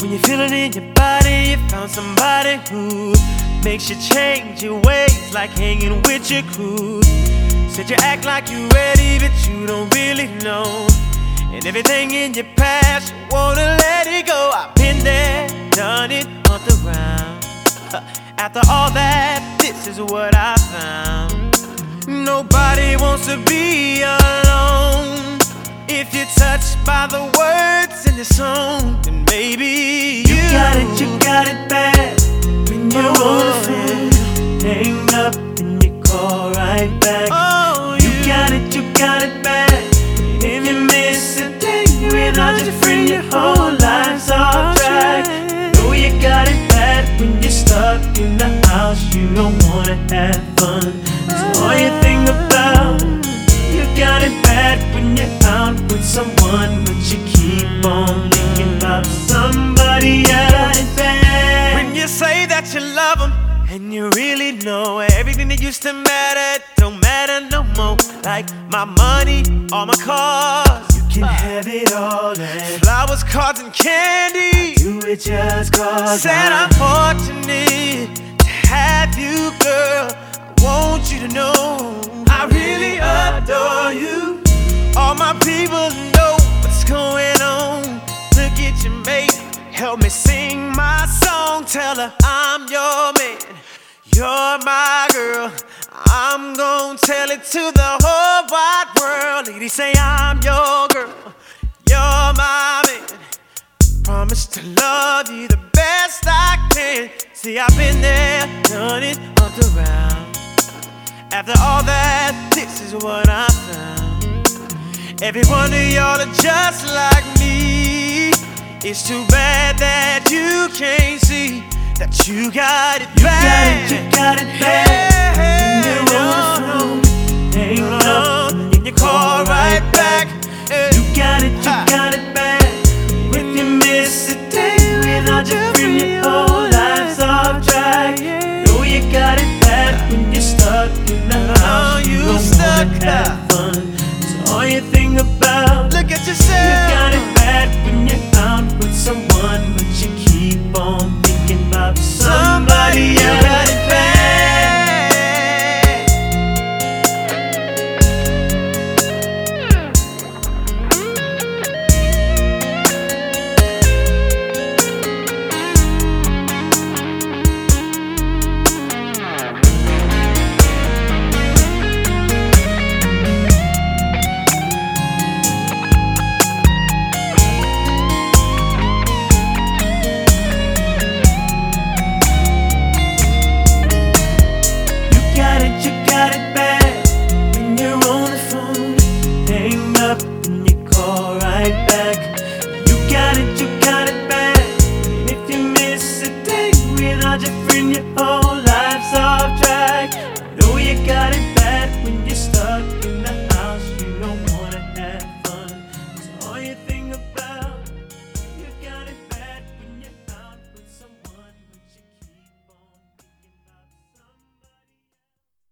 When you feel it in your body, you found somebody who makes you change your ways, like hanging with your crew. Said you act like you're ready, but you don't really know. And everything in your past, you wanna let it go. I've been there, done it on the ground. After all that, this is what I found. Nobody wants to be alone. If you're touched by the words in the song, then maybe you, You got it, you got it bad. When you're on the phone, hang up and you call right back. Oh, You got it, you got it bad. If you miss a day without your friend, your whole life's off track. Know you got it bad when you're stuck in the house. You don't wanna have fun. That's all you think about. You got it bad when you're out with someone, but you keep everything that used to matter don't matter no more. Like my money, all my cars, You can have it all and flowers, cards, and candy. do it just cause Said I'm fortunate to have you, girl. I want you to know I really adore you. All my people know what's going on. Look at your mate, help me sing my song. Tell her I'm your man, you're my girl. I'm gonna tell it to the whole wide world. Lady, say I'm your girl, you're my man. Promise to love you the best I can. See, I've been there, done it on the round. After all that, this is what I found. Every one of y'all are just like me. It's too bad that you can't see that you got it You got bad. it, you got it bad. When got it bad. If you miss a day without your friend Your whole life's off track. Know you got it bad When you're stuck in the oh, house. You don't stuck wanna have fun. It's all you think about. Look at yourself You got it bad when you that you got it bad. And if you miss a day without your friend, your whole life's off track. I know you got it bad when you start.